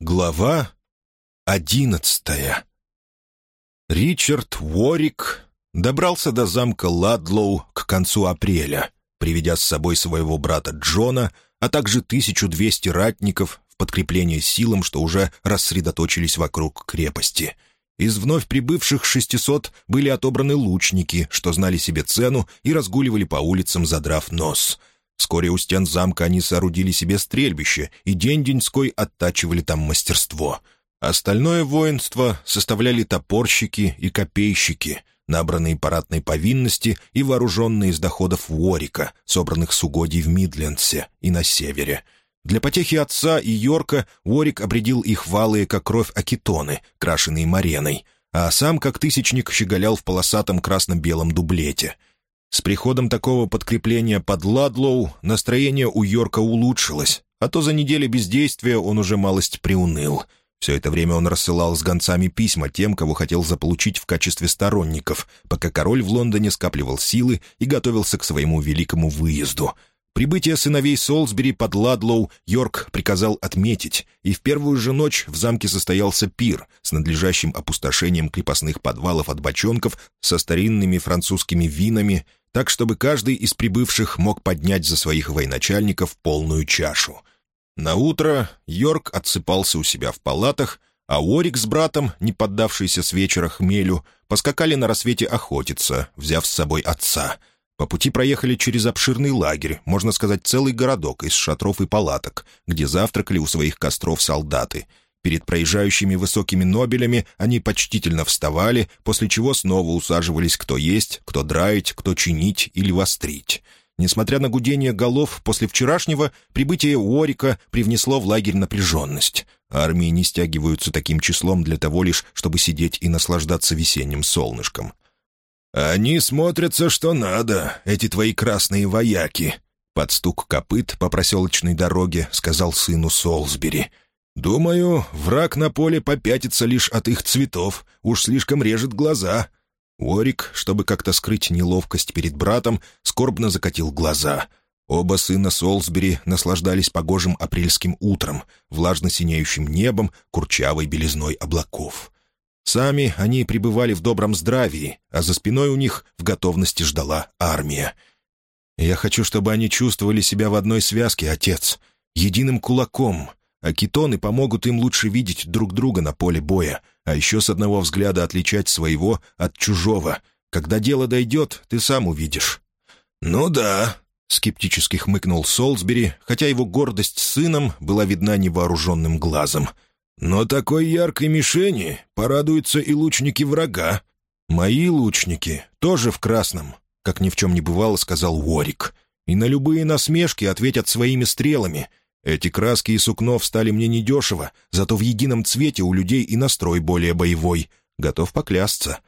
Глава одиннадцатая Ричард Уорик добрался до замка Ладлоу к концу апреля, приведя с собой своего брата Джона, а также 1200 ратников в подкрепление силам, что уже рассредоточились вокруг крепости. Из вновь прибывших 600 были отобраны лучники, что знали себе цену и разгуливали по улицам, задрав нос — Вскоре у стен замка они соорудили себе стрельбище и день-деньской оттачивали там мастерство. Остальное воинство составляли топорщики и копейщики, набранные парадной повинности и вооруженные из доходов Уорика, собранных с угодий в Мидлендсе и на севере. Для потехи отца и Йорка Уорик обредил их валые, как кровь акетоны, крашеные мареной, а сам, как тысячник, щеголял в полосатом красно-белом дублете — с приходом такого подкрепления под Ладлоу настроение у Йорка улучшилось, а то за неделю бездействия он уже малость приуныл. Все это время он рассылал с гонцами письма тем, кого хотел заполучить в качестве сторонников, пока король в Лондоне скапливал силы и готовился к своему великому выезду. Прибытие сыновей Солсбери под Ладлоу Йорк приказал отметить, и в первую же ночь в замке состоялся пир с надлежащим опустошением крепостных подвалов от бочонков со старинными французскими винами так чтобы каждый из прибывших мог поднять за своих военачальников полную чашу. На утро Йорк отсыпался у себя в палатах, а Орик с братом, не поддавшиеся с вечера хмелю, поскакали на рассвете охотиться, взяв с собой отца. По пути проехали через обширный лагерь, можно сказать, целый городок из шатров и палаток, где завтракали у своих костров солдаты — Перед проезжающими высокими нобелями они почтительно вставали, после чего снова усаживались кто есть, кто драить, кто чинить или вострить. Несмотря на гудение голов, после вчерашнего прибытие Уорика привнесло в лагерь напряженность. Армии не стягиваются таким числом для того лишь, чтобы сидеть и наслаждаться весенним солнышком. «Они смотрятся, что надо, эти твои красные вояки», — под стук копыт по проселочной дороге сказал сыну Солсбери — «Думаю, враг на поле попятится лишь от их цветов, уж слишком режет глаза». Уорик, чтобы как-то скрыть неловкость перед братом, скорбно закатил глаза. Оба сына Солсбери наслаждались погожим апрельским утром, влажно синеющим небом, курчавой белизной облаков. Сами они пребывали в добром здравии, а за спиной у них в готовности ждала армия. «Я хочу, чтобы они чувствовали себя в одной связке, отец, единым кулаком, а кетоны помогут им лучше видеть друг друга на поле боя, а еще с одного взгляда отличать своего от чужого. Когда дело дойдет, ты сам увидишь». «Ну да», — скептически хмыкнул Солсбери, хотя его гордость сыном была видна невооруженным глазом. «Но такой яркой мишени порадуются и лучники врага». «Мои лучники тоже в красном», — как ни в чем не бывало, сказал Уорик. «И на любые насмешки ответят своими стрелами. Эти краски и сукно стали мне недешево, зато в едином цвете у людей и настрой более боевой. Готов поклясться.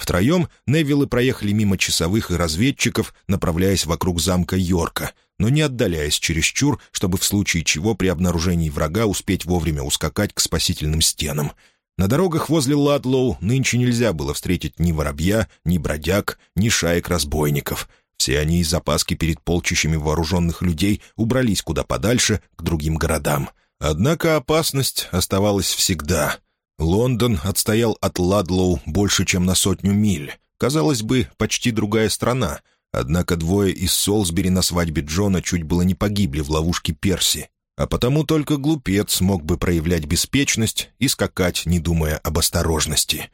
Втроем Невиллы проехали мимо часовых и разведчиков, направляясь вокруг замка Йорка, но не отдаляясь чересчур, чтобы в случае чего при обнаружении врага успеть вовремя ускакать к спасительным стенам. На дорогах возле Ладлоу нынче нельзя было встретить ни воробья, ни бродяг, ни шаек разбойников — все они из запаски перед полчищами вооруженных людей убрались куда подальше, к другим городам. Однако опасность оставалась всегда. Лондон отстоял от Ладлоу больше, чем на сотню миль. Казалось бы, почти другая страна. Однако двое из Солсбери на свадьбе Джона чуть было не погибли в ловушке Перси. А потому только глупец мог бы проявлять беспечность и скакать, не думая об осторожности.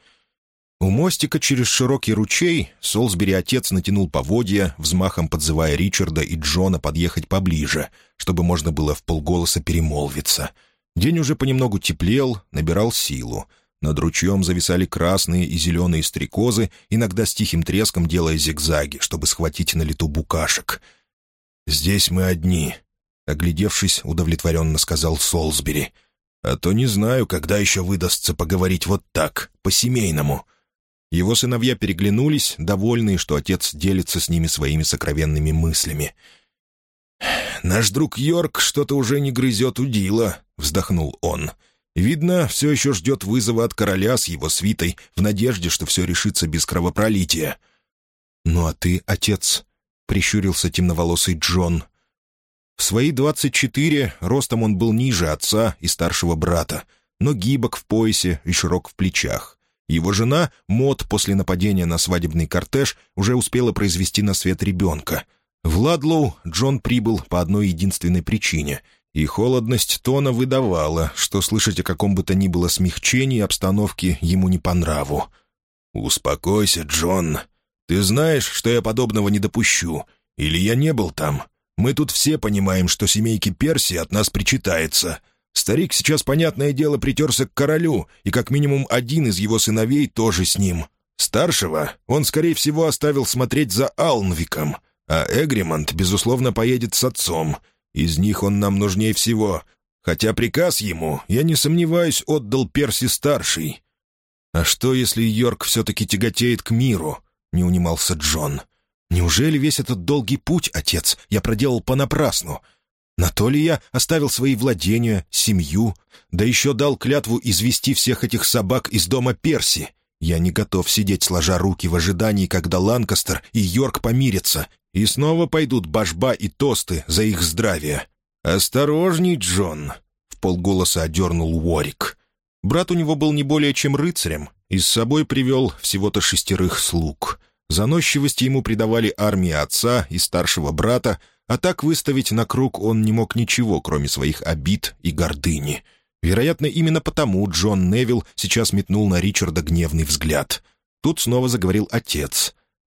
У мостика через широкий ручей Солсбери отец натянул поводья, взмахом подзывая Ричарда и Джона подъехать поближе, чтобы можно было в полголоса перемолвиться. День уже понемногу теплел, набирал силу. Над ручьем зависали красные и зеленые стрекозы, иногда с тихим треском делая зигзаги, чтобы схватить на лету букашек. «Здесь мы одни», — оглядевшись, удовлетворенно сказал Солсбери. «А то не знаю, когда еще выдастся поговорить вот так, по-семейному». Его сыновья переглянулись, довольные, что отец делится с ними своими сокровенными мыслями. «Наш друг Йорк что-то уже не грызет удила», — вздохнул он. «Видно, все еще ждет вызова от короля с его свитой в надежде, что все решится без кровопролития». «Ну а ты, отец?» — прищурился темноволосый Джон. В свои 24 ростом он был ниже отца и старшего брата, но гибок в поясе и широк в плечах. Его жена, Мот, после нападения на свадебный кортеж, уже успела произвести на свет ребенка. В Ладлоу Джон прибыл по одной единственной причине — и холодность тона выдавала, что слышать о каком бы то ни было смягчении обстановки ему не по нраву. «Успокойся, Джон. Ты знаешь, что я подобного не допущу. Или я не был там. Мы тут все понимаем, что семейке Перси от нас причитается. Старик сейчас, понятное дело, притерся к королю, и как минимум один из его сыновей тоже с ним. Старшего он, скорее всего, оставил смотреть за Алнвиком, а Эгримонт, безусловно, поедет с отцом». Из них он нам нужнее всего. Хотя приказ ему, я не сомневаюсь, отдал Перси-старший. «А что, если Йорк все-таки тяготеет к миру?» — не унимался Джон. «Неужели весь этот долгий путь, отец, я проделал понапрасну? На то ли я оставил свои владения, семью, да еще дал клятву извести всех этих собак из дома Перси? Я не готов сидеть сложа руки в ожидании, когда Ланкастер и Йорк помирятся, и снова пойдут башба и тосты за их здравие. «Осторожней, Джон!» — в полголоса одернул Уорик. Брат у него был не более чем рыцарем, и с собой привел всего-то шестерых слуг. Заносчивости ему придавали армии отца и старшего брата, а так выставить на круг он не мог ничего, кроме своих обид и гордыни. Вероятно, именно потому Джон Невилл сейчас метнул на Ричарда гневный взгляд. Тут снова заговорил отец.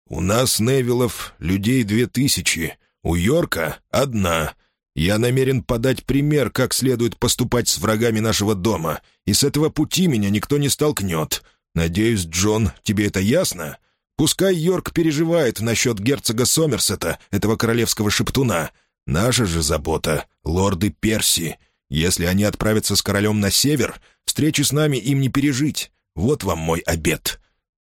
«У нас, Невилов, людей две тысячи, у Йорка — одна. Я намерен подать пример, как следует поступать с врагами нашего дома, и с этого пути меня никто не столкнет. Надеюсь, Джон, тебе это ясно? Пускай Йорк переживает насчет герцога Сомерсета, этого королевского шептуна. Наша же забота — лорды Перси. Если они отправятся с королем на север, встречи с нами им не пережить. Вот вам мой обед».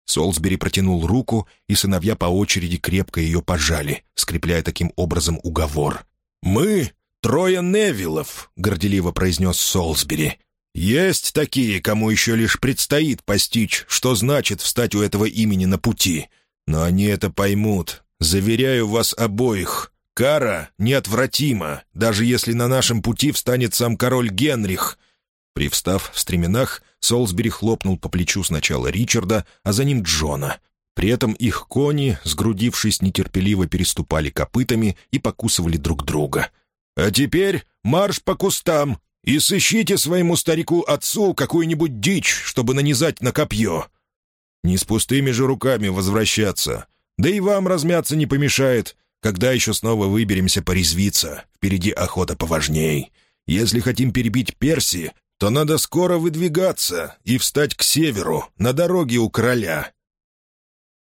Солсбери протянул руку, и сыновья по очереди крепко ее пожали, скрепляя таким образом уговор. «Мы — трое Невилов», — горделиво произнес Солсбери. «Есть такие, кому еще лишь предстоит постичь, что значит встать у этого имени на пути. Но они это поймут. Заверяю вас обоих. Кара неотвратима, даже если на нашем пути встанет сам король Генрих». Привстав в стременах, Солсбери хлопнул по плечу сначала Ричарда, а за ним Джона. При этом их кони, сгрудившись, нетерпеливо переступали копытами и покусывали друг друга. «А теперь марш по кустам и сыщите своему старику-отцу какую-нибудь дичь, чтобы нанизать на копье. Не с пустыми же руками возвращаться. Да и вам размяться не помешает. Когда еще снова выберемся порезвиться? Впереди охота поважней. Если хотим перебить Перси, то надо скоро выдвигаться и встать к северу, на дороге у короля».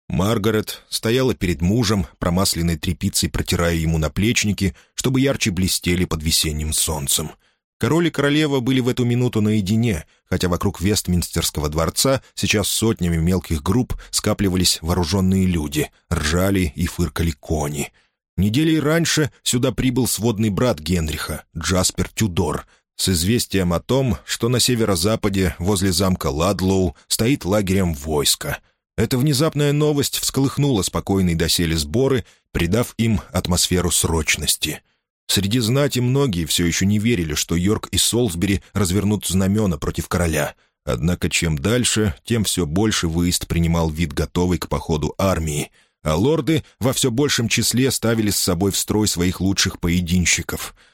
Маргарет стояла перед мужем, промасленной тряпицей протирая ему наплечники, чтобы ярче блестели под весенним солнцем. Король и королева были в эту минуту наедине, хотя вокруг Вестминстерского дворца сейчас сотнями мелких групп скапливались вооруженные люди, ржали и фыркали кони. Неделей раньше сюда прибыл сводный брат Генриха, Джаспер Тюдор — с известием о том, что на северо-западе, возле замка Ладлоу, стоит лагерем войска. Эта внезапная новость всколыхнула спокойные доселе сборы, придав им атмосферу срочности. Среди знати многие все еще не верили, что Йорк и Солсбери развернут знамена против короля. Однако чем дальше, тем все больше выезд принимал вид готовый к походу армии, а лорды во все большем числе ставили с собой в строй своих лучших поединщиков —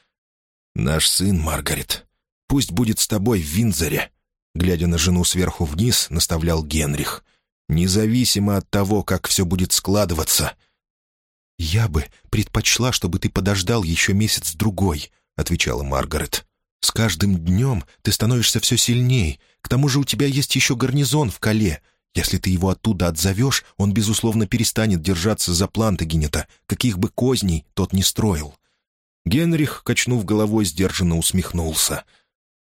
«Наш сын, Маргарет, пусть будет с тобой в Винзоре», глядя на жену сверху вниз, наставлял Генрих. «Независимо от того, как все будет складываться». «Я бы предпочла, чтобы ты подождал еще месяц-другой», — отвечала Маргарет. «С каждым днем ты становишься все сильней. К тому же у тебя есть еще гарнизон в Кале. Если ты его оттуда отзовешь, он, безусловно, перестанет держаться за Плантагенета, каких бы козней тот не строил. Генрих, качнув головой, сдержанно усмехнулся.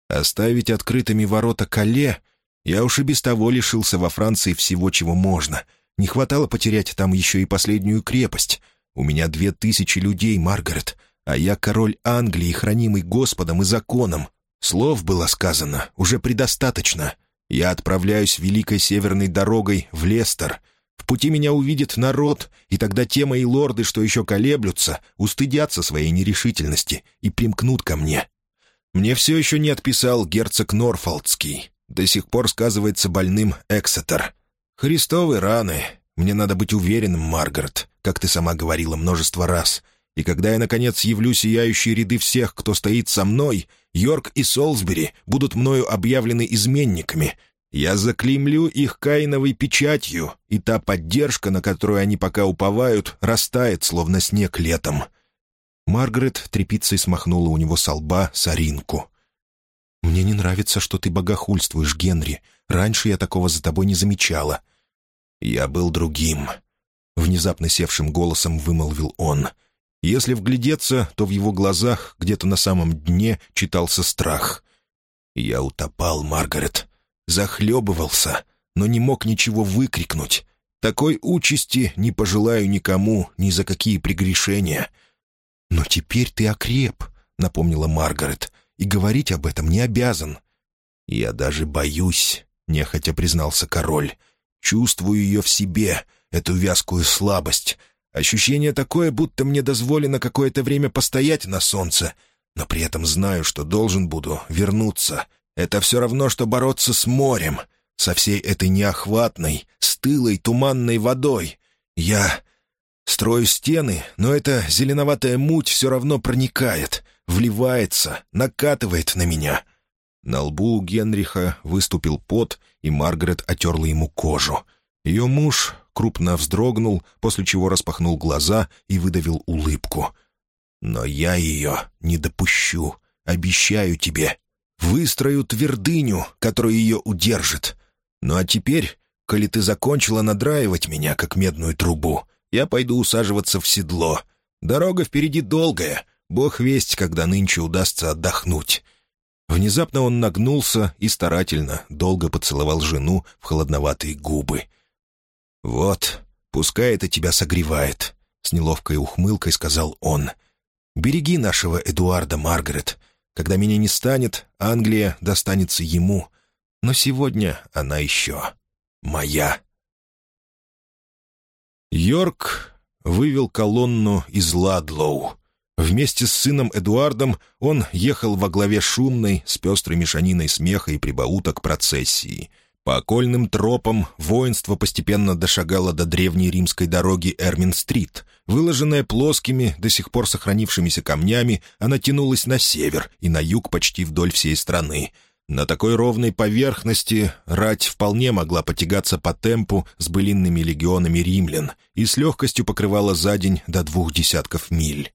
«Оставить открытыми ворота Кале? Я уж и без того лишился во Франции всего, чего можно. Не хватало потерять там еще и последнюю крепость. У меня две тысячи людей, Маргарет, а я король Англии, хранимый Господом и законом. Слов было сказано, уже предостаточно. Я отправляюсь Великой Северной дорогой в Лестер. В пути меня увидит народ, и тогда те мои лорды, что еще колеблются, устыдятся своей нерешительности и примкнут ко мне. Мне все еще не отписал герцог Норфолдский. До сих пор сказывается больным Эксетер. Христовы раны. Мне надо быть уверенным, Маргарет, как ты сама говорила множество раз. И когда я, наконец, явлю сияющие ряды всех, кто стоит со мной, Йорк и Солсбери будут мною объявлены изменниками. Я заклеймлю их каиновой печатью, и та поддержка, на которую они пока уповают, растает, словно снег летом». Маргарет тряпицей смахнула у него со лба соринку. «Мне не нравится, что ты богохульствуешь, Генри. Раньше я такого за тобой не замечала». «Я был другим», — внезапно севшим голосом вымолвил он. Если вглядеться, то в его глазах где-то на самом дне читался страх. «Я утопал, Маргарет. Захлебывался, но не мог ничего выкрикнуть. Такой участи не пожелаю никому ни за какие прегрешения». «Но теперь ты окреп», — напомнила Маргарет и говорить об этом не обязан». «Я даже боюсь», — нехотя признался король. «Чувствую ее в себе, эту вязкую слабость. Ощущение такое, будто мне дозволено какое-то время постоять на солнце, но при этом знаю, что должен буду вернуться. Это все равно, что бороться с морем, со всей этой неохватной, стылой, туманной водой. Я строю стены, но эта зеленоватая муть все равно проникает вливается, накатывает на меня. На лбу у Генриха выступил пот, и Маргарет отерла ему кожу. Ее муж крупно вздрогнул, после чего распахнул глаза и выдавил улыбку. «Но я ее не допущу, обещаю тебе. Выстрою твердыню, которая ее удержит. Ну а теперь, коли ты закончила надраивать меня, как медную трубу, я пойду усаживаться в седло. Дорога впереди долгая, Бог весть, когда нынче удастся отдохнуть. Внезапно он нагнулся и старательно, долго поцеловал жену в холодноватые губы. «Вот, пускай это тебя согревает», — с неловкой ухмылкой сказал он. «Береги нашего Эдуарда, Маргарет. Когда меня не станет, Англия достанется ему. Но сегодня она еще моя». Йорк вывел колонну из Ладлоу. Вместе с сыном Эдуардом он ехал во главе шумной, с пестрой мешаниной смеха и прибауток процессии. По окольным тропам воинство постепенно дошагало до древней римской дороги Эрмин-стрит. Выложенная плоскими, до сих пор сохранившимися камнями, она тянулась на север и на юг почти вдоль всей страны. На такой ровной поверхности рать вполне могла потягаться по темпу с былинными легионами римлян и с легкостью покрывала за день до двух десятков миль.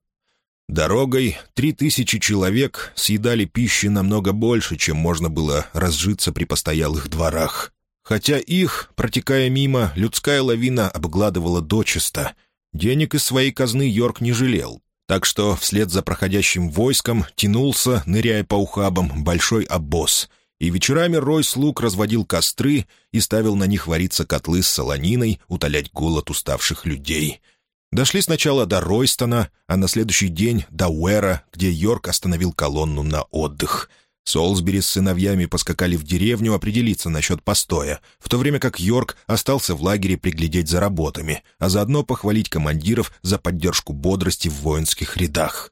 Дорогой три тысячи человек съедали пищи намного больше, чем можно было разжиться при постоялых дворах. Хотя их, протекая мимо, людская лавина обгладывала дочисто. Денег из своей казны Йорк не жалел, так что вслед за проходящим войском тянулся, ныряя по ухабам, большой обоз, и вечерами Рой слуг разводил костры и ставил на них вариться котлы с солониной, утолять голод уставших людей — Дошли сначала до Ройстона, а на следующий день до Уэра, где Йорк остановил колонну на отдых. Солсбери с сыновьями поскакали в деревню определиться насчет постоя, в то время как Йорк остался в лагере приглядеть за работами, а заодно похвалить командиров за поддержку бодрости в воинских рядах.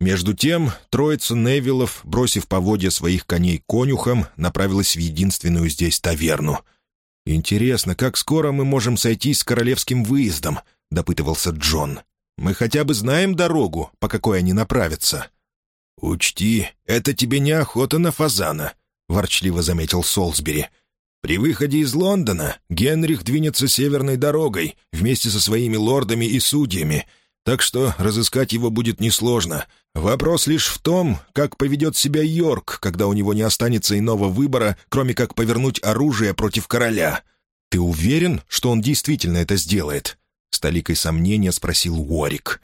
Между тем, троица Невилов, бросив поводья своих коней конюхам, направилась в единственную здесь таверну. «Интересно, как скоро мы можем сойтись с королевским выездом?» — допытывался Джон. «Мы хотя бы знаем дорогу, по какой они направятся». «Учти, это тебе не охота на фазана», — ворчливо заметил Солсбери. «При выходе из Лондона Генрих двинется северной дорогой вместе со своими лордами и судьями, так что разыскать его будет несложно. Вопрос лишь в том, как поведет себя Йорк, когда у него не останется иного выбора, кроме как повернуть оружие против короля. Ты уверен, что он действительно это сделает?» — с толикой сомнения спросил Уорик.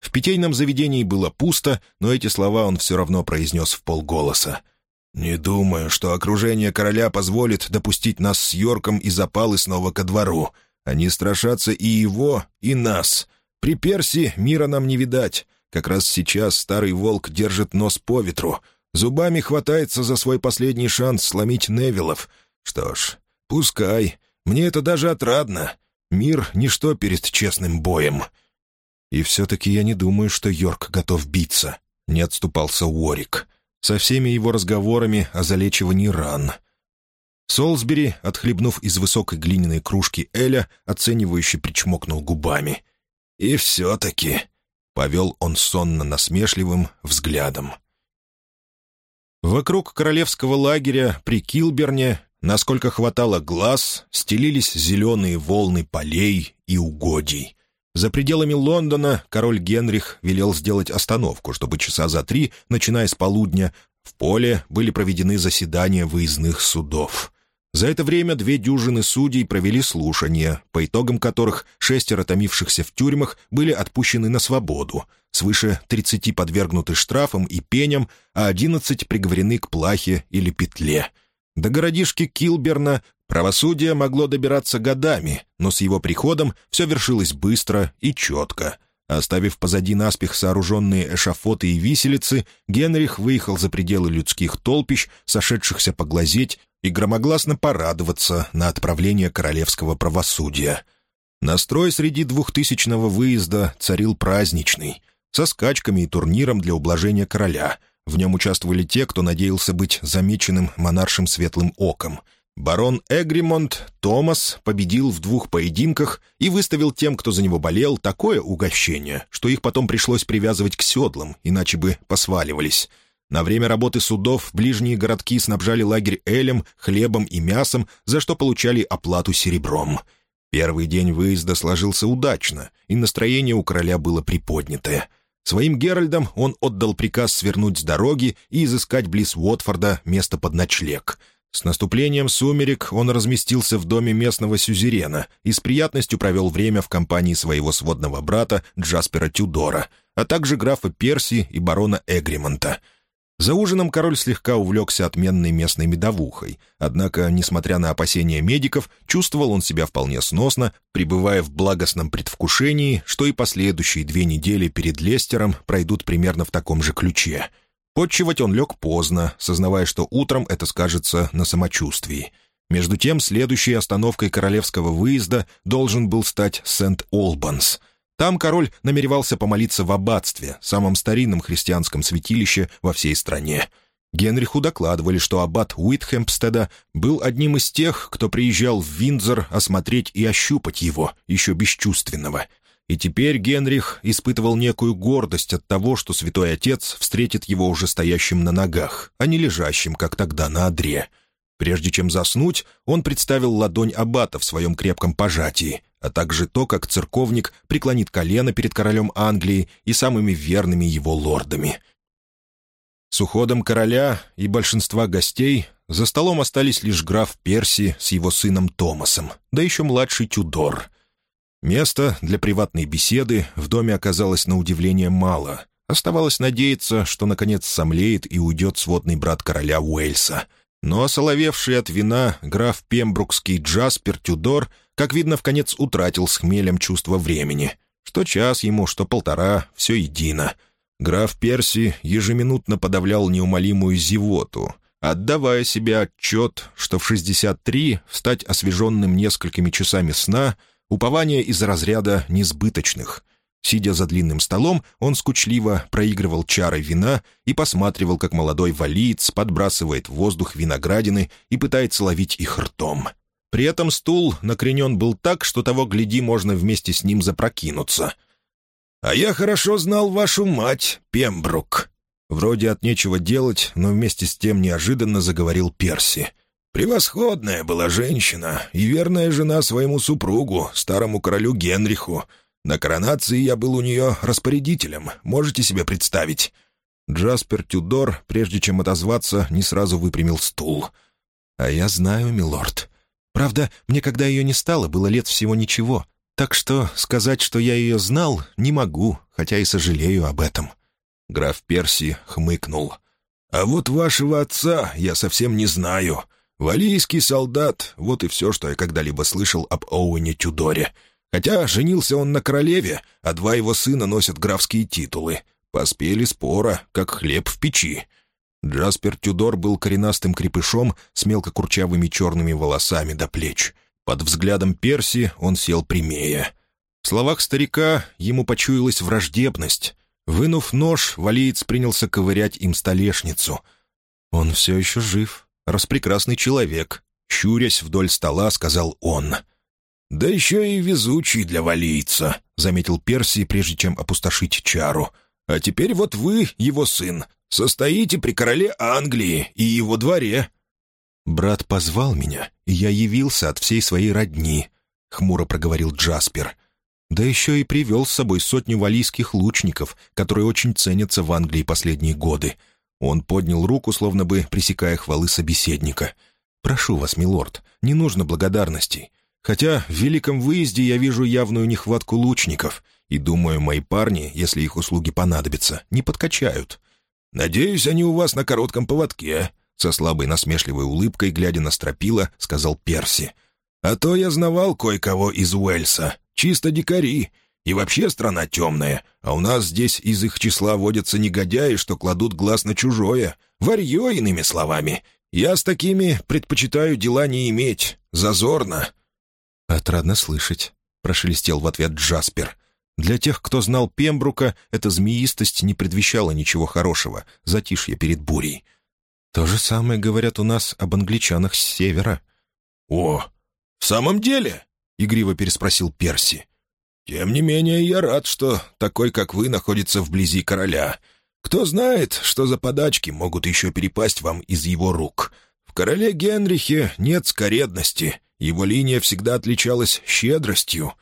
В питейном заведении было пусто, но эти слова он все равно произнес в полголоса. «Не думаю, что окружение короля позволит допустить нас с Йорком и запалы снова ко двору. Они страшатся и его, и нас. При Перси мира нам не видать. Как раз сейчас старый волк держит нос по ветру. Зубами хватается за свой последний шанс сломить Невилов. Что ж, пускай. Мне это даже отрадно. Мир — ничто перед честным боем». «И все-таки я не думаю, что Йорк готов биться», — не отступался Уорик. «Со всеми его разговорами о залечивании ран». Солсбери, отхлебнув из высокой глиняной кружки Эля, оценивающе причмокнул губами. «И все-таки...» — повел он сонно-насмешливым взглядом. Вокруг королевского лагеря при Килберне, насколько хватало глаз, стелились зеленые волны полей и угодий. За пределами Лондона король Генрих велел сделать остановку, чтобы часа за три, начиная с полудня, в поле были проведены заседания выездных судов. За это время две дюжины судей провели слушания, по итогам которых шестеро томившихся в тюрьмах были отпущены на свободу, свыше 30 подвергнуты штрафам и пеням, а 11 приговорены к плахе или петле. До городишки Килберна правосудие могло добираться годами, но с его приходом все вершилось быстро и четко — Оставив позади наспех сооруженные эшафоты и виселицы, Генрих выехал за пределы людских толпищ, сошедшихся поглазеть и громогласно порадоваться на отправление королевского правосудия. Настрой среди двухтысячного выезда царил праздничный, со скачками и турниром для ублажения короля. В нем участвовали те, кто надеялся быть замеченным монаршим светлым оком — Барон Эгримонт Томас победил в двух поединках и выставил тем, кто за него болел, такое угощение, что их потом пришлось привязывать к седлам, иначе бы посваливались. На время работы судов ближние городки снабжали лагерь элем, хлебом и мясом, за что получали оплату серебром. Первый день выезда сложился удачно, и настроение у короля было приподнятое. Своим Геральдам он отдал приказ свернуть с дороги и изыскать близ Уотфорда место под ночлег — с наступлением сумерек он разместился в доме местного сюзерена и с приятностью провел время в компании своего сводного брата Джаспера Тюдора, а также графа Перси и барона Эгримонта. За ужином король слегка увлекся отменной местной медовухой, однако, несмотря на опасения медиков, чувствовал он себя вполне сносно, пребывая в благостном предвкушении, что и последующие две недели перед Лестером пройдут примерно в таком же ключе — Подчивать он лег поздно, сознавая, что утром это скажется на самочувствии. Между тем, следующей остановкой королевского выезда должен был стать Сент-Олбанс. Там король намеревался помолиться в аббатстве, самом старинном христианском святилище во всей стране. Генриху докладывали, что аббат Уитхемпстеда был одним из тех, кто приезжал в Виндзор осмотреть и ощупать его, еще бесчувственного — и теперь Генрих испытывал некую гордость от того, что святой отец встретит его уже стоящим на ногах, а не лежащим, как тогда на одре. Прежде чем заснуть, он представил ладонь аббата в своем крепком пожатии, а также то, как церковник преклонит колено перед королем Англии и самыми верными его лордами. С уходом короля и большинства гостей за столом остались лишь граф Перси с его сыном Томасом, да еще младший Тюдор — Места для приватной беседы в доме оказалось на удивление мало. Оставалось надеяться, что, наконец, сомлеет и уйдет сводный брат короля Уэльса. Но осоловевший от вина граф Пембрукский Джаспер Тюдор, как видно, в конец утратил с хмелем чувство времени. Что час ему, что полтора, все едино. Граф Перси ежеминутно подавлял неумолимую зевоту — отдавая себе отчет, что в 63 встать освеженным несколькими часами сна Упование из разряда несбыточных. Сидя за длинным столом, он скучливо проигрывал чары вина и посматривал, как молодой валиец подбрасывает в воздух виноградины и пытается ловить их ртом. При этом стул накренен был так, что того, гляди, можно вместе с ним запрокинуться. «А я хорошо знал вашу мать, Пембрук». Вроде от нечего делать, но вместе с тем неожиданно заговорил Перси — Превосходная была женщина и верная жена своему супругу, старому королю Генриху. На коронации я был у нее распорядителем, можете себе представить?» Джаспер Тюдор, прежде чем отозваться, не сразу выпрямил стул. «А я знаю, милорд. Правда, мне, когда ее не стало, было лет всего ничего. Так что сказать, что я ее знал, не могу, хотя и сожалею об этом». Граф Перси хмыкнул. «А вот вашего отца я совсем не знаю. Валийский солдат — вот и все, что я когда-либо слышал об Оуэне Тюдоре. Хотя женился он на королеве, а два его сына носят графские титулы. Поспели спора, как хлеб в печи. Джаспер Тюдор был коренастым крепышом с мелкокурчавыми черными волосами до плеч. Под взглядом Перси он сел прямее. В словах старика ему почуялась враждебность. Вынув нож, валиец принялся ковырять им столешницу. «Он все еще жив, распрекрасный человек», — щурясь вдоль стола, сказал он. «Да еще и везучий для валийца», — заметил Перси, прежде чем опустошить чару. «А теперь вот вы, его сын, состоите при короле Англии и его дворе». «Брат позвал меня, и я явился от всей своей родни», — хмуро проговорил Джаспер. «Да еще и привел с собой сотню валийских лучников, которые очень ценятся в Англии последние годы». Он поднял руку, словно бы пресекая хвалы собеседника. «Прошу вас, милорд, не нужно благодарностей. Хотя в великом выезде я вижу явную нехватку лучников, и думаю, мои парни, если их услуги понадобятся, не подкачают. Надеюсь, они у вас на коротком поводке», — со слабой насмешливой улыбкой, глядя на стропила, сказал Перси. «А то я знавал кое-кого из Уэльса. Чисто дикари. И вообще страна темная, а у нас здесь из их числа водятся негодяи, что кладут глаз на чужое. Варье, иными словами. Я с такими предпочитаю дела не иметь. Зазорно». «Отрадно слышать», — прошелестел в ответ Джаспер. «Для тех, кто знал Пембрука, эта змеистость не предвещала ничего хорошего, затишье перед бурей. То же самое говорят у нас об англичанах с севера». «О, в самом деле?» — игриво переспросил Перси. «Тем не менее, я рад, что такой, как вы, находится вблизи короля. Кто знает, что за подачки могут еще перепасть вам из его рук. В короле Генрихе нет скоредности, его линия всегда отличалась щедростью.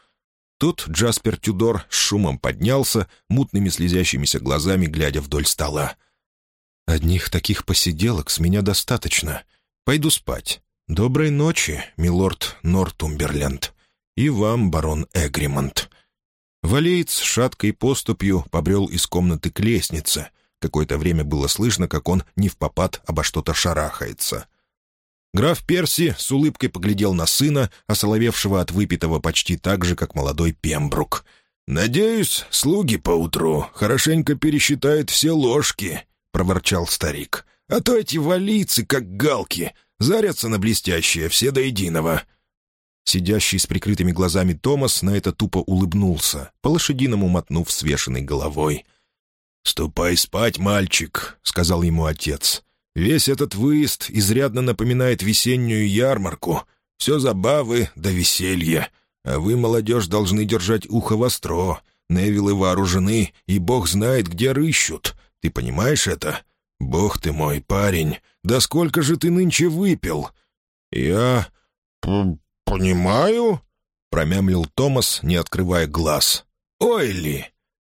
Тут Джаспер Тюдор с шумом поднялся, мутными слезящимися глазами глядя вдоль стола. «Одних таких посиделок с меня достаточно. Пойду спать. Доброй ночи, милорд Нортумберленд. И вам, барон Эгримонт». Валеец шаткой поступью побрел из комнаты к лестнице. Какое-то время было слышно, как он не в попад обо что-то шарахается. Граф Перси с улыбкой поглядел на сына, осоловевшего от выпитого почти так же, как молодой Пембрук. «Надеюсь, слуги поутру хорошенько пересчитают все ложки», — проворчал старик. «А то эти валийцы, как галки, зарятся на блестящее, все до единого». Сидящий с прикрытыми глазами Томас на это тупо улыбнулся, по-лошадиному мотнув свешенной головой. «Ступай спать, мальчик», — сказал ему отец. Весь этот выезд изрядно напоминает весеннюю ярмарку. Все забавы да веселье. А вы, молодежь, должны держать ухо востро. Невилы вооружены, и бог знает, где рыщут. Ты понимаешь это? Бог ты мой, парень, да сколько же ты нынче выпил?» «Я... понимаю?» — промямлил Томас, не открывая глаз. «Ой ли!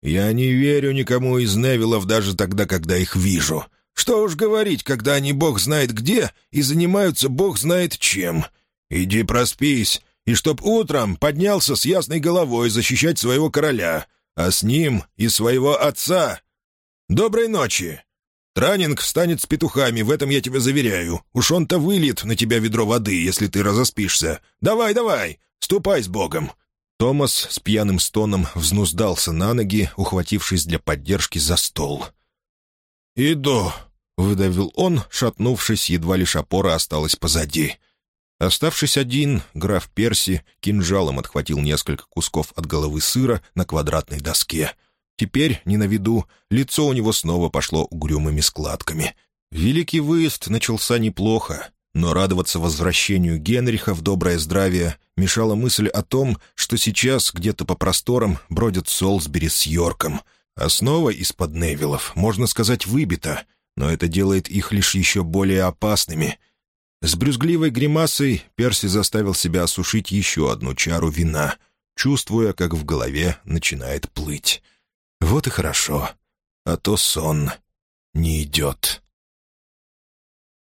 Я не верю никому из Невилов даже тогда, когда их вижу. Что уж говорить, когда они бог знает где и занимаются бог знает чем. Иди проспись, и чтоб утром поднялся с ясной головой защищать своего короля, а с ним и своего отца. Доброй ночи. Транинг встанет с петухами, в этом я тебя заверяю. Уж он-то выльет на тебя ведро воды, если ты разоспишься. Давай, давай, ступай с Богом». Томас с пьяным стоном взнуздался на ноги, ухватившись для поддержки за стол. «Иду», — выдавил он, шатнувшись, едва лишь опора осталась позади. Оставшись один, граф Перси кинжалом отхватил несколько кусков от головы сыра на квадратной доске. Теперь, не на виду, лицо у него снова пошло угрюмыми складками. Великий выезд начался неплохо, но радоваться возвращению Генриха в доброе здравие мешала мысль о том, что сейчас где-то по просторам бродят Солсбери с Йорком — Основа из-под Невилов, можно сказать, выбита, но это делает их лишь еще более опасными. С брюзгливой гримасой Перси заставил себя осушить еще одну чару вина, чувствуя, как в голове начинает плыть. Вот и хорошо, а то сон не идет.